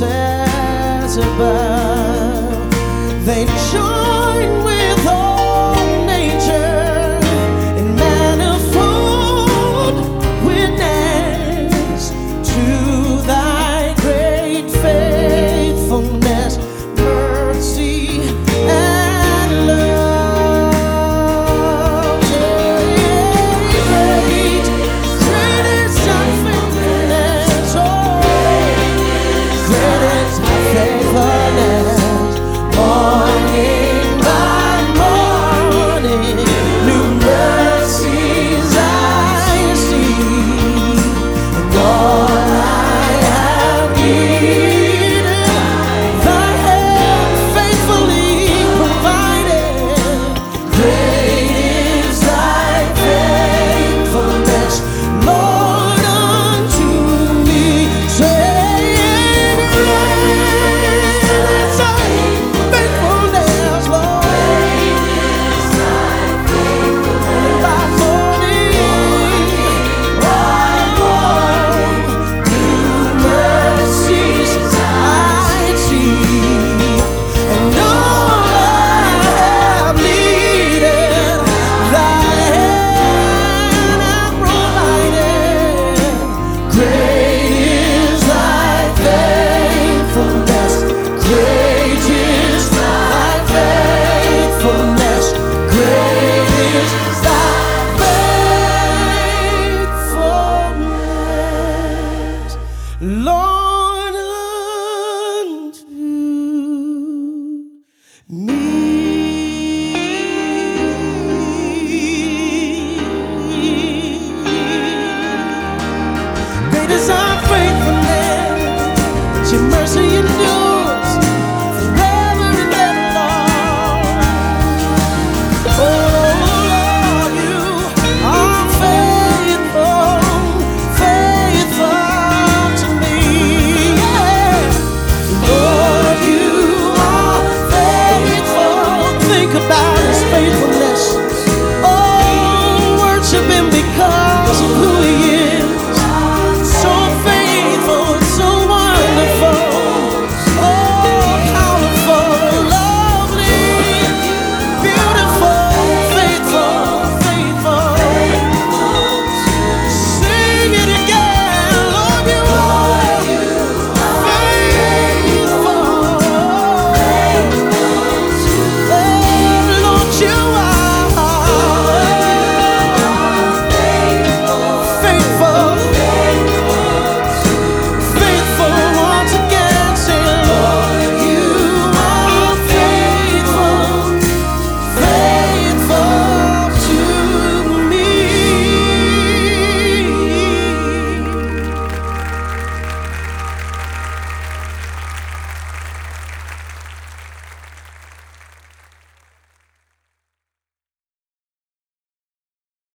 courses above. They join Great